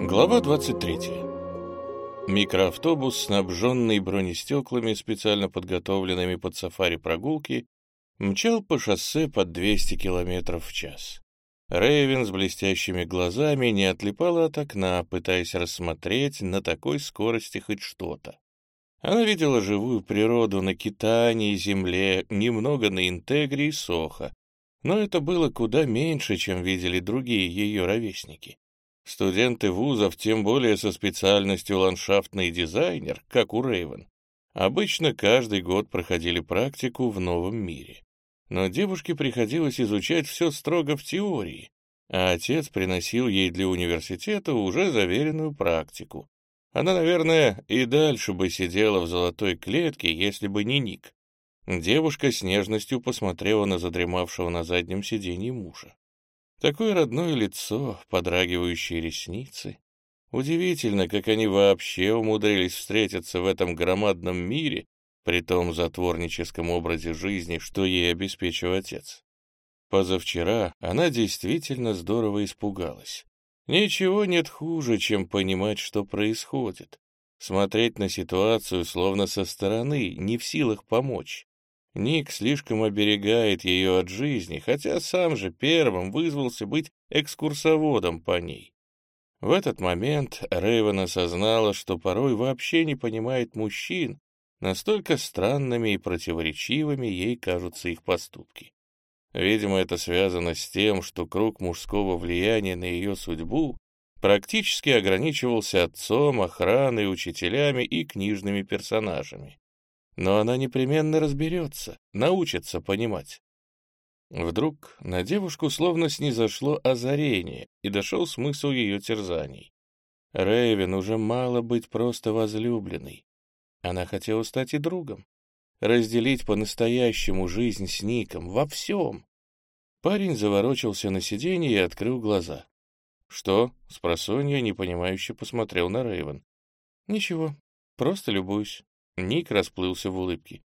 Глава 23. Микроавтобус, снабженный бронестеклами, специально подготовленными под сафари-прогулки, мчал по шоссе под 200 км в час. Рейвен с блестящими глазами не отлипала от окна, пытаясь рассмотреть на такой скорости хоть что-то. Она видела живую природу на Китане и Земле, немного на Интегре и Сохо, но это было куда меньше, чем видели другие ее ровесники. Студенты вузов, тем более со специальностью ландшафтный дизайнер, как у Рейвен, обычно каждый год проходили практику в новом мире. Но девушке приходилось изучать все строго в теории, а отец приносил ей для университета уже заверенную практику, она, наверное, и дальше бы сидела в золотой клетке, если бы не Ник. Девушка с нежностью посмотрела на задремавшего на заднем сиденье мужа. Такое родное лицо, подрагивающие ресницы. Удивительно, как они вообще умудрились встретиться в этом громадном мире, при том затворническом образе жизни, что ей обеспечил отец. Позавчера она действительно здорово испугалась. Ничего нет хуже, чем понимать, что происходит. Смотреть на ситуацию словно со стороны, не в силах помочь. Ник слишком оберегает ее от жизни, хотя сам же первым вызвался быть экскурсоводом по ней. В этот момент Рэйвен осознала, что порой вообще не понимает мужчин, настолько странными и противоречивыми ей кажутся их поступки. Видимо, это связано с тем, что круг мужского влияния на ее судьбу практически ограничивался отцом, охраной, учителями и книжными персонажами. Но она непременно разберется, научится понимать. Вдруг на девушку словно снизошло озарение, и дошел смысл ее терзаний. Рэйвен уже мало быть просто возлюбленной. Она хотела стать и другом разделить по-настоящему жизнь с Ником во всем. Парень заворочился на сиденье и открыл глаза. «Что?» — спросонья непонимающе посмотрел на Рейвен. «Ничего, просто любуюсь». Ник расплылся в улыбке.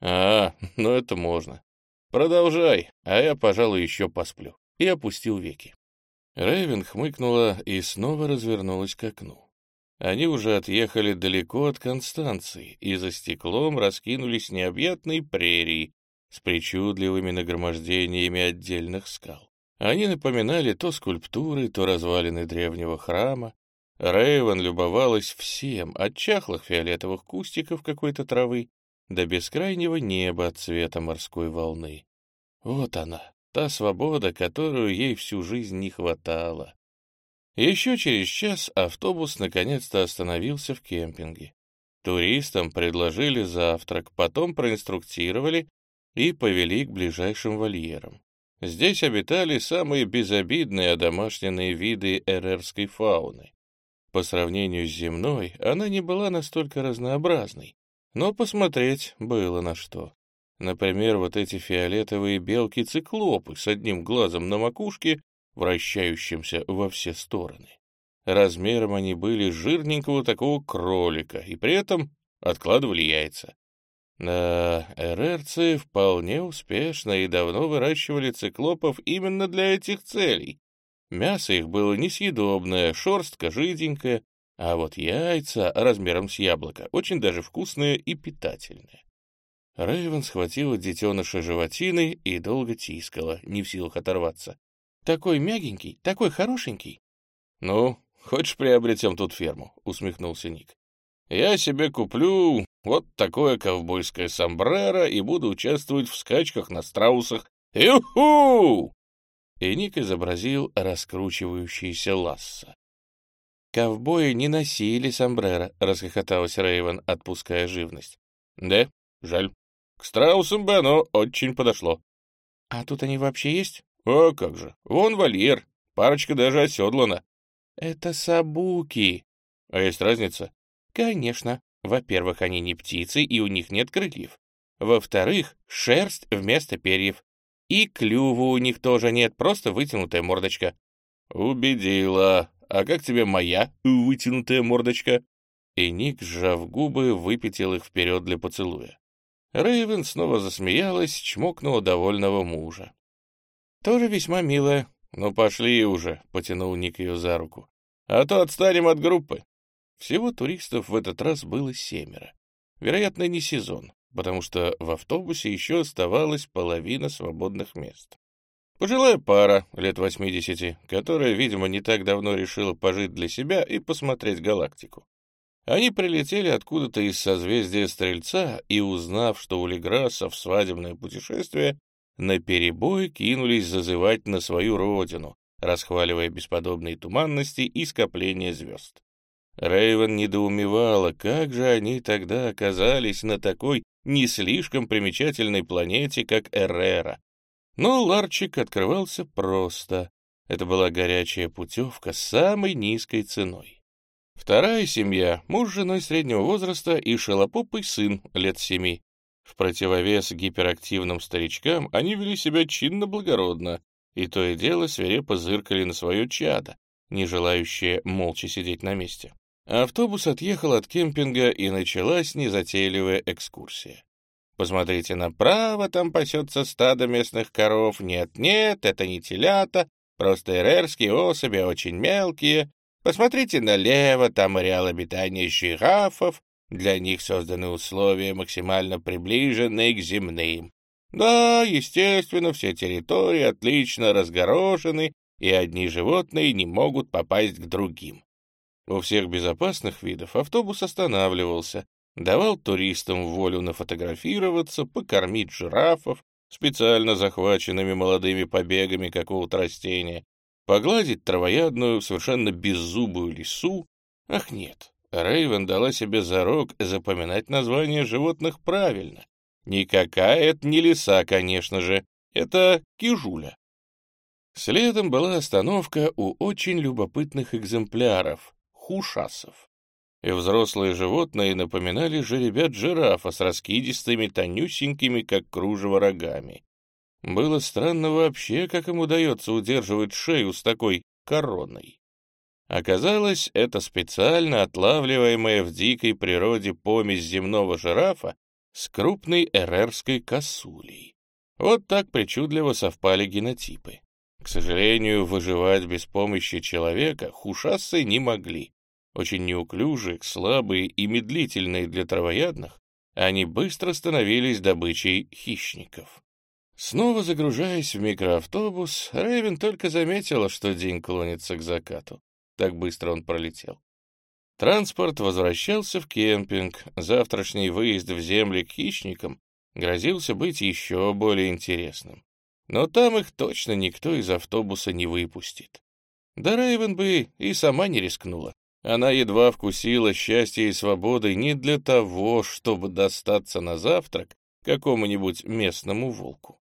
«А, ну это можно. Продолжай, а я, пожалуй, еще посплю». И опустил веки. Рейвен хмыкнула и снова развернулась к окну. Они уже отъехали далеко от Констанции, и за стеклом раскинулись необъятные прерии с причудливыми нагромождениями отдельных скал. Они напоминали то скульптуры, то развалины древнего храма. Рейвен любовалась всем, от чахлых фиолетовых кустиков какой-то травы до бескрайнего неба цвета морской волны. Вот она, та свобода, которую ей всю жизнь не хватало. Еще через час автобус наконец-то остановился в кемпинге. Туристам предложили завтрак, потом проинструктировали и повели к ближайшим вольерам. Здесь обитали самые безобидные одомашненные виды эрерской фауны. По сравнению с земной, она не была настолько разнообразной, но посмотреть было на что. Например, вот эти фиолетовые белки-циклопы с одним глазом на макушке вращающимся во все стороны. Размером они были жирненького такого кролика, и при этом откладывали яйца. Да, эрерцы вполне успешно и давно выращивали циклопов именно для этих целей. Мясо их было несъедобное, шерстка жиденькая, а вот яйца размером с яблоко очень даже вкусные и питательные. Рэйвен схватила детеныша животины и долго тискала, не в силах оторваться. Такой мягенький, такой хорошенький. — Ну, хочешь приобретем тут ферму? — усмехнулся Ник. — Я себе куплю вот такое ковбойское сомбреро и буду участвовать в скачках на страусах. Юху! И Ник изобразил раскручивающийся ласса. «Ковбои не носили сомбреро», — расхохоталась Рейвен, отпуская живность. «Да, жаль. К страусам бы оно очень подошло». «А тут они вообще есть?» «А как же, вон вольер, парочка даже оседлана». «Это сабуки». «А есть разница?» «Конечно. Во-первых, они не птицы, и у них нет крыльев. Во-вторых, шерсть вместо перьев. И клюва у них тоже нет, просто вытянутая мордочка». «Убедила. А как тебе моя вытянутая мордочка?» И Ник, сжав губы, выпятил их вперед для поцелуя. Рейвен снова засмеялась, чмокнула довольного мужа. «Тоже весьма милая». «Ну пошли уже», — потянул Ник ее за руку. а то отстанем от группы. Всего туристов в этот раз было семеро. Вероятно, не сезон, потому что в автобусе еще оставалась половина свободных мест. Пожилая пара, лет 80, которая, видимо, не так давно решила пожить для себя и посмотреть галактику. Они прилетели откуда-то из созвездия Стрельца и, узнав, что у Леграсов свадебное путешествие, наперебой кинулись зазывать на свою родину, расхваливая бесподобные туманности и скопления звезд. Рейвен недоумевала, как же они тогда оказались на такой не слишком примечательной планете, как Эррера. Но ларчик открывался просто. Это была горячая путевка с самой низкой ценой. Вторая семья — муж с женой среднего возраста и шелопопый сын лет семи. В противовес гиперактивным старичкам они вели себя чинно-благородно, и то и дело свирепо зыркали на свое чадо, не желающее молча сидеть на месте. Автобус отъехал от кемпинга, и началась незатейливая экскурсия. Посмотрите направо, там пасется стадо местных коров. Нет-нет, это не телята, просто эрерские особи, очень мелкие. Посмотрите налево, там ареал обитания жирафов, для них созданы условия, максимально приближенные к земным. Да, естественно, все территории отлично разгорожены, и одни животные не могут попасть к другим. У всех безопасных видов автобус останавливался, давал туристам волю нафотографироваться, покормить жирафов, специально захваченными молодыми побегами какого-то растения, погладить травоядную, совершенно беззубую лису. Ах нет, Рейвен дала себе зарок запоминать названия животных правильно. Никакая это не лиса, конечно же, это кижуля. Следом была остановка у очень любопытных экземпляров — хушасов. И взрослые животные напоминали жеребят жирафа с раскидистыми, тонюсенькими, как кружево, рогами. Было странно вообще, как им удается удерживать шею с такой короной. Оказалось, это специально отлавливаемая в дикой природе помесь земного жирафа с крупной эрерской косулей. Вот так причудливо совпали генотипы. К сожалению, выживать без помощи человека хушассы не могли. Очень неуклюжие, слабые и медлительные для травоядных, они быстро становились добычей хищников. Снова загружаясь в микроавтобус, Рэйвен только заметила, что день клонится к закату. Так быстро он пролетел. Транспорт возвращался в кемпинг. Завтрашний выезд в земли к хищникам грозился быть еще более интересным. Но там их точно никто из автобуса не выпустит. Да Рэйвен бы и сама не рискнула. Она едва вкусила счастье и свободы не для того, чтобы достаться на завтрак какому-нибудь местному волку.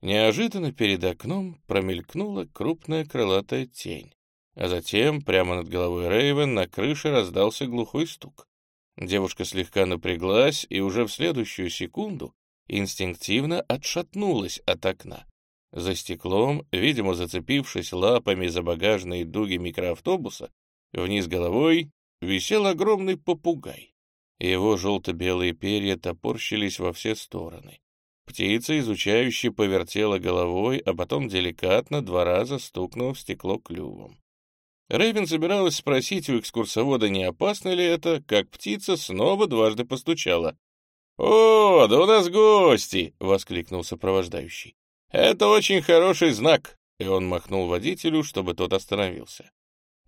Неожиданно перед окном промелькнула крупная крылатая тень, а затем прямо над головой Рейвен на крыше раздался глухой стук. Девушка слегка напряглась и уже в следующую секунду инстинктивно отшатнулась от окна. За стеклом, видимо, зацепившись лапами за багажные дуги микроавтобуса, вниз головой висел огромный попугай. Его желто-белые перья топорщились во все стороны. Птица, изучающе повертела головой, а потом деликатно два раза стукнула в стекло клювом. Рэйвен собиралась спросить у экскурсовода, не опасно ли это, как птица снова дважды постучала. «О, да у нас гости!» — воскликнул сопровождающий. «Это очень хороший знак!» И он махнул водителю, чтобы тот остановился.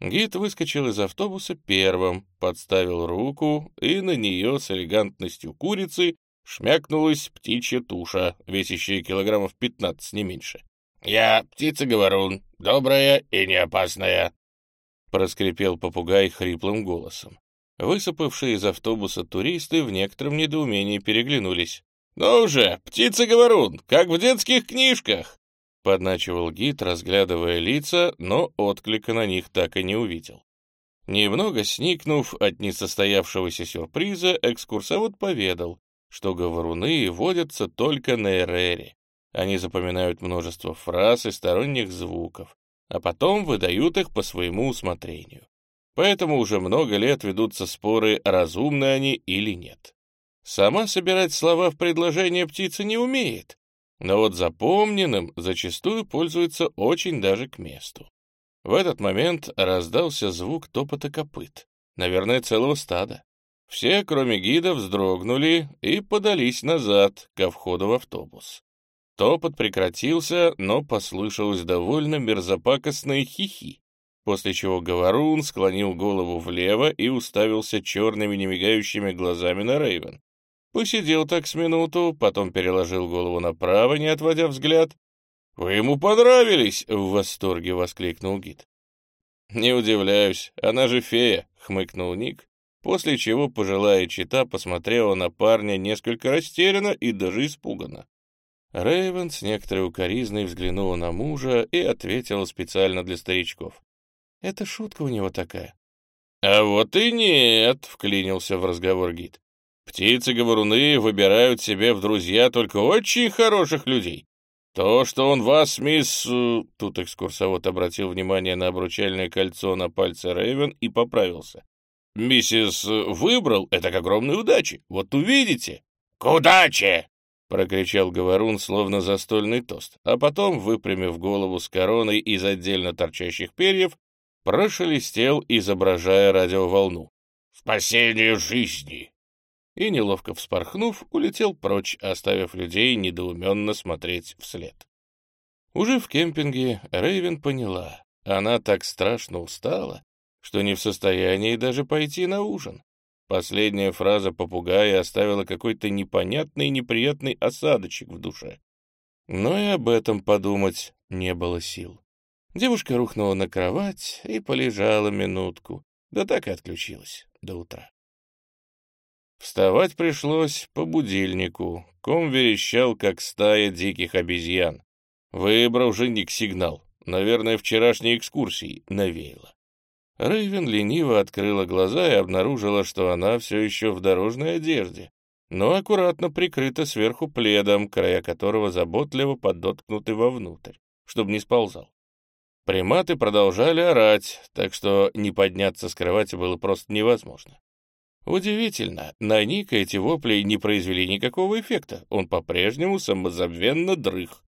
Гид выскочил из автобуса первым, подставил руку, и на нее с элегантностью курицы Шмякнулась птичья туша, весящая килограммов пятнадцать, не меньше. «Я птица-говорун, добрая и не опасная», — проскрипел попугай хриплым голосом. Высыпавшие из автобуса туристы в некотором недоумении переглянулись. «Ну же, птица-говорун, как в детских книжках!» Подначивал гид, разглядывая лица, но отклика на них так и не увидел. Немного сникнув от несостоявшегося сюрприза, экскурсовод поведал, что говоруны водятся только на Эрере. Они запоминают множество фраз и сторонних звуков, а потом выдают их по своему усмотрению. Поэтому уже много лет ведутся споры, разумны они или нет. Сама собирать слова в предложение птица не умеет, но вот запомненным зачастую пользуется очень даже к месту. В этот момент раздался звук топота копыт, наверное, целого стада. Все, кроме гида, вздрогнули и подались назад, ко входу в автобус. Топот прекратился, но послышалось довольно мерзопакостное хихи, после чего Говорун склонил голову влево и уставился черными немигающими глазами на Рейвен. Посидел так с минуту, потом переложил голову направо, не отводя взгляд. «Вы ему понравились!» — в восторге воскликнул гид. «Не удивляюсь, она же фея», — хмыкнул Ник, после чего пожилая чита посмотрела на парня несколько растерянно и даже испуганно. Рейвен с некоторой укоризной взглянула на мужа и ответила специально для старичков. «Это шутка у него такая». «А вот и нет», — вклинился в разговор гид. «Птицы-говоруны выбирают себе в друзья только очень хороших людей. То, что он вас, мисс...» Тут экскурсовод обратил внимание на обручальное кольцо на пальце Рейвен и поправился. «Миссис выбрал, это к огромной удаче. Вот увидите». «К удаче!» прокричал Говорун, словно застольный тост, а потом, выпрямив голову с короной из отдельно торчащих перьев, прошелестел, изображая радиоволну. «Спасение жизни!» И, неловко вспорхнув, улетел прочь, оставив людей недоуменно смотреть вслед. Уже в кемпинге Рейвен поняла, она так страшно устала, что не в состоянии даже пойти на ужин. Последняя фраза попугая оставила какой-то непонятный неприятный осадочек в душе. Но и об этом подумать не было сил. Девушка рухнула на кровать и полежала минутку, да так и отключилась до утра. Вставать пришлось по будильнику. Ком верещал, как стая диких обезьян. Выбрал женик сигнал. Наверное, вчерашней экскурсии навеяло. Рейвен лениво открыла глаза и обнаружила, что она все еще в дорожной одежде, но аккуратно прикрыта сверху пледом, края которого заботливо подоткнуты вовнутрь, чтобы не сползал. Приматы продолжали орать, так что не подняться с кровати было просто невозможно. Удивительно, на Ника эти вопли не произвели никакого эффекта, он по-прежнему самозабвенно дрых.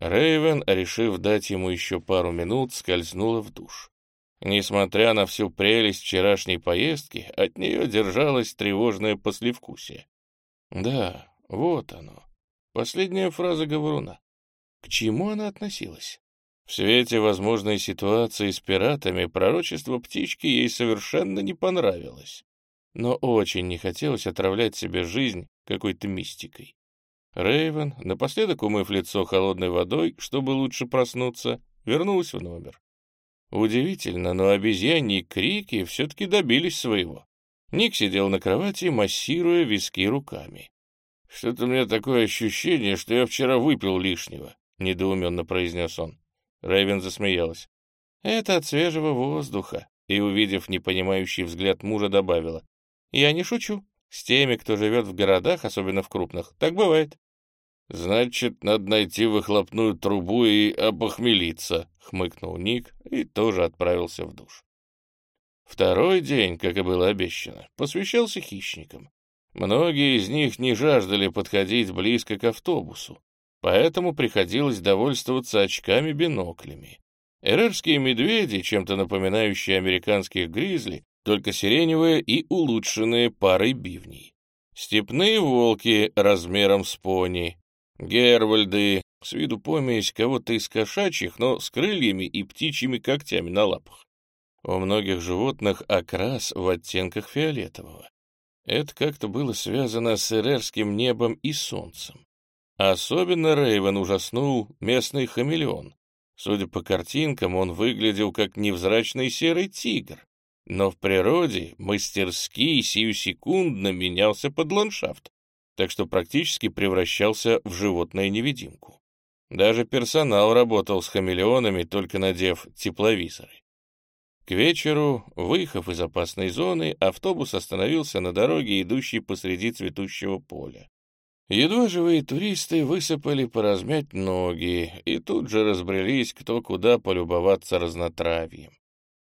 Рейвен, решив дать ему еще пару минут, скользнула в душ. Несмотря на всю прелесть вчерашней поездки, от нее держалось тревожное послевкусие. Да, вот оно. Последняя фраза говоруна. К чему она относилась? В свете возможной ситуации с пиратами пророчество птички ей совершенно не понравилось. Но очень не хотелось отравлять себе жизнь какой-то мистикой. Рейвен, напоследок умыв лицо холодной водой, чтобы лучше проснуться, вернулась в номер. Удивительно, но обезьяньи крики все-таки добились своего. Ник сидел на кровати, массируя виски руками. «Что-то у меня такое ощущение, что я вчера выпил лишнего», — недоуменно произнес он. Рэйвен засмеялась. «Это от свежего воздуха», и, увидев непонимающий взгляд мужа, добавила. «Я не шучу. С теми, кто живет в городах, особенно в крупных, так бывает. «Значит, надо найти выхлопную трубу и опохмелиться», — хмыкнул Ник и тоже отправился в душ. Второй день, как и было обещано, посвящался хищникам. Многие из них не жаждали подходить близко к автобусу, поэтому приходилось довольствоваться очками-биноклями. Эрерские медведи, чем-то напоминающие американских гризли, только сиреневые и улучшенные парой бивней. Степные волки размером с пони, Гервальды, с виду помесь кого-то из кошачьих, но с крыльями и птичьими когтями на лапах. У многих животных окрас в оттенках фиолетового. Это как-то было связано с эрерским небом и солнцем. Особенно Рейвен ужаснул местный хамелеон. Судя по картинкам, он выглядел как невзрачный серый тигр, но в природе мастерски сиюсекундно менялся под ландшафт так что практически превращался в животное-невидимку. Даже персонал работал с хамелеонами, только надев тепловизоры. К вечеру, выехав из опасной зоны, автобус остановился на дороге, идущей посреди цветущего поля. Едва живые туристы высыпали поразмять ноги и тут же разбрелись кто куда полюбоваться разнотравьем.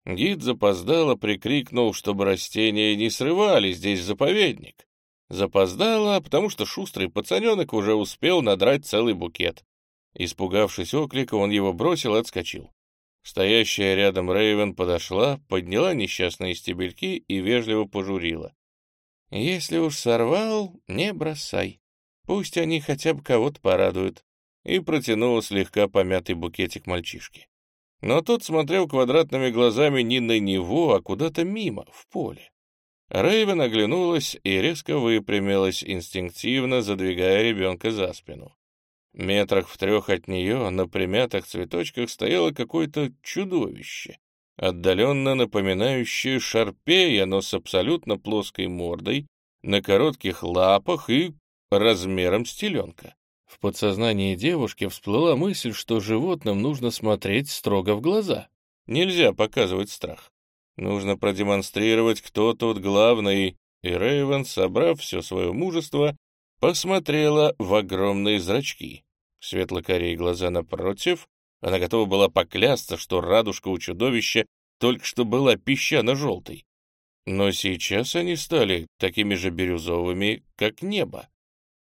Гид запоздало прикрикнул, чтобы растения не срывали, здесь заповедник. Запоздала, потому что шустрый пацаненок уже успел надрать целый букет. Испугавшись оклика, он его бросил и отскочил. Стоящая рядом Рейвен подошла, подняла несчастные стебельки и вежливо пожурила. «Если уж сорвал, не бросай. Пусть они хотя бы кого-то порадуют». И протянула слегка помятый букетик мальчишки. Но тот смотрел квадратными глазами не на него, а куда-то мимо, в поле. Рейвен оглянулась и резко выпрямилась, инстинктивно задвигая ребенка за спину. Метрах в трех от нее на примятых цветочках стояло какое-то чудовище, отдаленно напоминающее шарпея, но с абсолютно плоской мордой, на коротких лапах и размером с теленка. В подсознании девушки всплыла мысль, что животным нужно смотреть строго в глаза. Нельзя показывать страх. Нужно продемонстрировать, кто тут главный, и Рейвен, собрав все свое мужество, посмотрела в огромные зрачки, светло-корей глаза напротив, она готова была поклясться, что радужка у чудовища только что была песчано-желтой. Но сейчас они стали такими же бирюзовыми, как небо.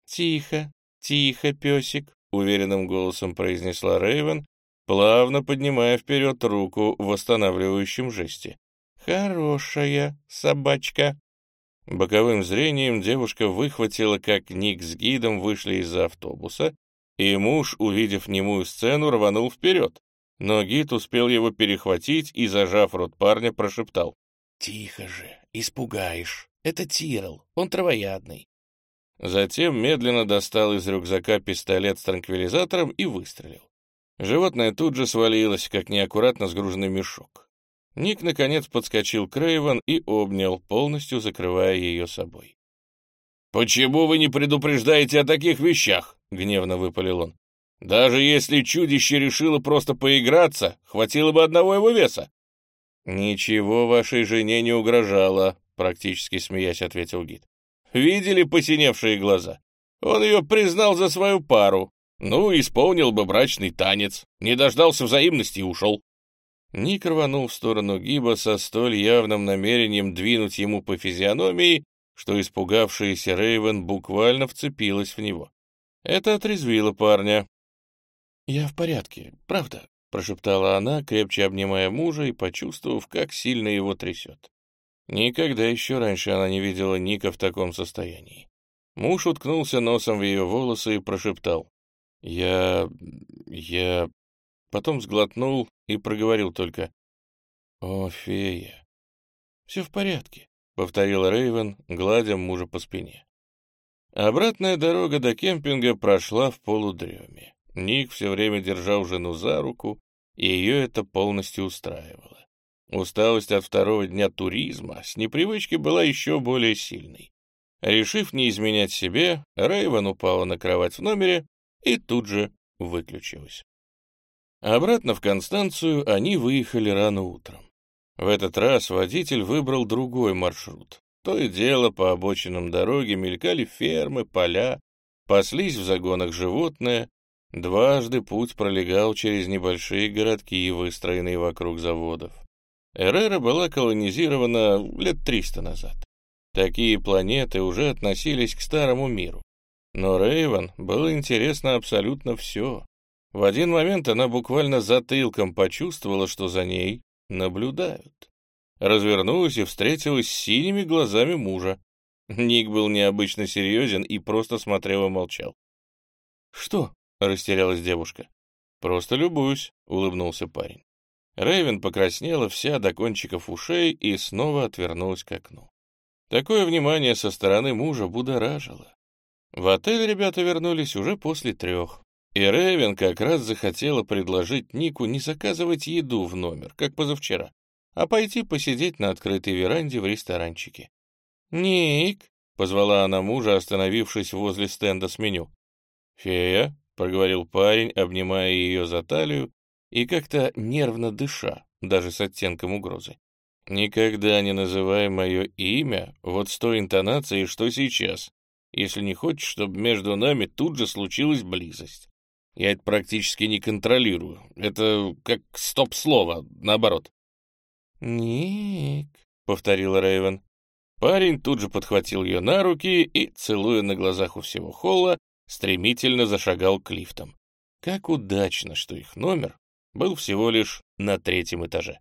«Тихо, тихо, песик», — уверенным голосом произнесла Рейвен, плавно поднимая вперед руку в восстанавливающем жесте. «Хорошая собачка». Боковым зрением девушка выхватила, как Ник с гидом вышли из автобуса, и муж, увидев немую сцену, рванул вперед. Но гид успел его перехватить и, зажав рот парня, прошептал. «Тихо же, испугаешь. Это Тирл, он травоядный». Затем медленно достал из рюкзака пистолет с транквилизатором и выстрелил. Животное тут же свалилось, как неаккуратно сгруженный мешок. Ник, наконец, подскочил к Рейвен и обнял, полностью закрывая ее собой. «Почему вы не предупреждаете о таких вещах?» — гневно выпалил он. «Даже если чудище решило просто поиграться, хватило бы одного его веса». «Ничего вашей жене не угрожало», — практически смеясь ответил гид. «Видели посиневшие глаза? Он ее признал за свою пару. Ну, исполнил бы брачный танец, не дождался взаимности и ушел». Ник рванул в сторону Гиба со столь явным намерением двинуть ему по физиономии, что испугавшаяся Рейвен буквально вцепилась в него. Это отрезвило парня. «Я в порядке, правда», — прошептала она, крепче обнимая мужа и почувствовав, как сильно его трясет. Никогда еще раньше она не видела Ника в таком состоянии. Муж уткнулся носом в ее волосы и прошептал. «Я... я...» Потом сглотнул и проговорил только. «О, фея!» «Все в порядке», — повторил Рейвен, гладя мужа по спине. Обратная дорога до кемпинга прошла в полудреме. Ник все время держал жену за руку, и ее это полностью устраивало. Усталость от второго дня туризма с непривычки была еще более сильной. Решив не изменять себе, Рейвен упала на кровать в номере и тут же выключилась. Обратно в Констанцию они выехали рано утром. В этот раз водитель выбрал другой маршрут, то и дело по обочинам дороги мелькали фермы, поля, паслись в загонах животные. Дважды путь пролегал через небольшие городки, выстроенные вокруг заводов. Эрера была колонизирована лет триста назад. Такие планеты уже относились к старому миру. Но Рейвен было интересно абсолютно все. В один момент она буквально затылком почувствовала, что за ней наблюдают развернулась и встретилась с синими глазами мужа. Ник был необычно серьезен и просто смотрел и молчал. «Что?» — растерялась девушка. «Просто любуюсь», — улыбнулся парень. Рэйвен покраснела вся до кончиков ушей и снова отвернулась к окну. Такое внимание со стороны мужа будоражило. В отель ребята вернулись уже после трех. И Рэйвен как раз захотела предложить Нику не заказывать еду в номер, как позавчера, а пойти посидеть на открытой веранде в ресторанчике. «Ник!» — позвала она мужа, остановившись возле стенда с меню. «Фея!» — проговорил парень, обнимая ее за талию и как-то нервно дыша, даже с оттенком угрозы. «Никогда не называй мое имя вот с той интонацией, что сейчас, если не хочешь, чтобы между нами тут же случилась близость. Я это практически не контролирую. Это как стоп-слово, наоборот. «Ник», — повторила Рейвен. Парень тут же подхватил ее на руки и, целуя на глазах у всего холла, стремительно зашагал к лифтам. Как удачно, что их номер был всего лишь на третьем этаже.